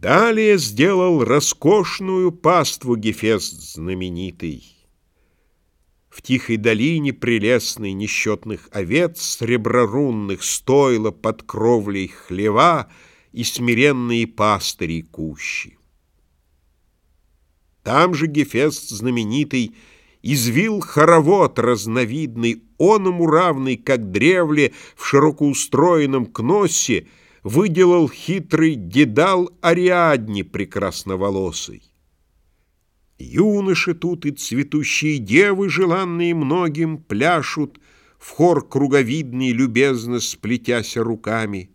Далее сделал роскошную паству Гефест знаменитый. В тихой долине прелестной несчетных овец Среброрунных стойло под кровлей хлева И смиренные пастыри кущи. Там же Гефест знаменитый Извил хоровод разновидный, Он ему равный, как древле В широкоустроенном кносе выделал хитрый дедал Ариадни прекрасноволосый. Юноши тут и цветущие девы, желанные многим, пляшут, В хор круговидный, любезно сплетяся руками.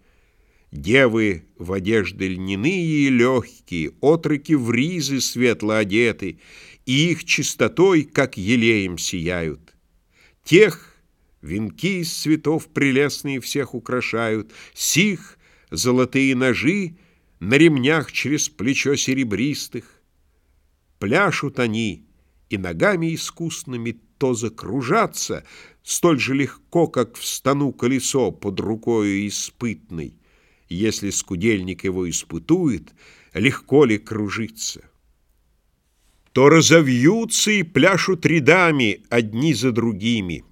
Девы в одежды льняные и легкие, Отроки в ризы светло одеты, И их чистотой, как елеем, сияют. Тех венки из цветов прелестные всех украшают, Сих золотые ножи на ремнях через плечо серебристых. Пляшут они и ногами искусными то закружатся, столь же легко, как в стану колесо под рукою испытной. Если скудельник его испытует, легко ли кружиться? То разовьются и пляшут рядами одни за другими.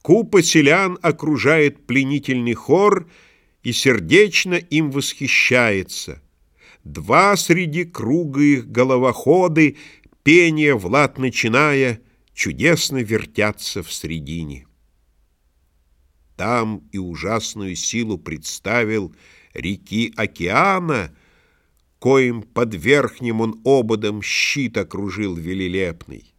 Купа селян окружает пленительный хор — и сердечно им восхищается. Два среди круга их головоходы, пение в начиная, чудесно вертятся в средине. Там и ужасную силу представил реки океана, коим под верхним он ободом щит окружил велилепный.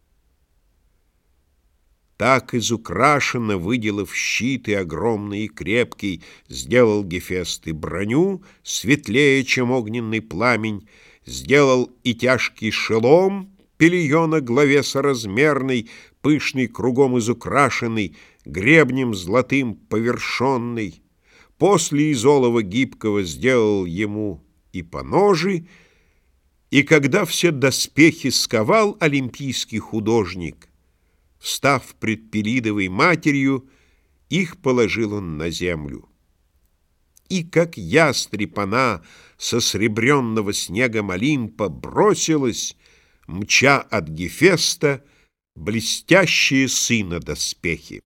Так изукрашенно, выделав щит и огромный и крепкий, Сделал Гефест и броню, светлее, чем огненный пламень, Сделал и тяжкий шелом, пельона главе соразмерный, Пышный, кругом изукрашенный, гребнем золотым повершенный. После изолова гибкого сделал ему и поножи, И когда все доспехи сковал олимпийский художник — Встав пред Пелидовой матерью, их положил он на землю. И как ястреб она со сребренного снегом Олимпа бросилась, мча от Гефеста, блестящие сына доспехи.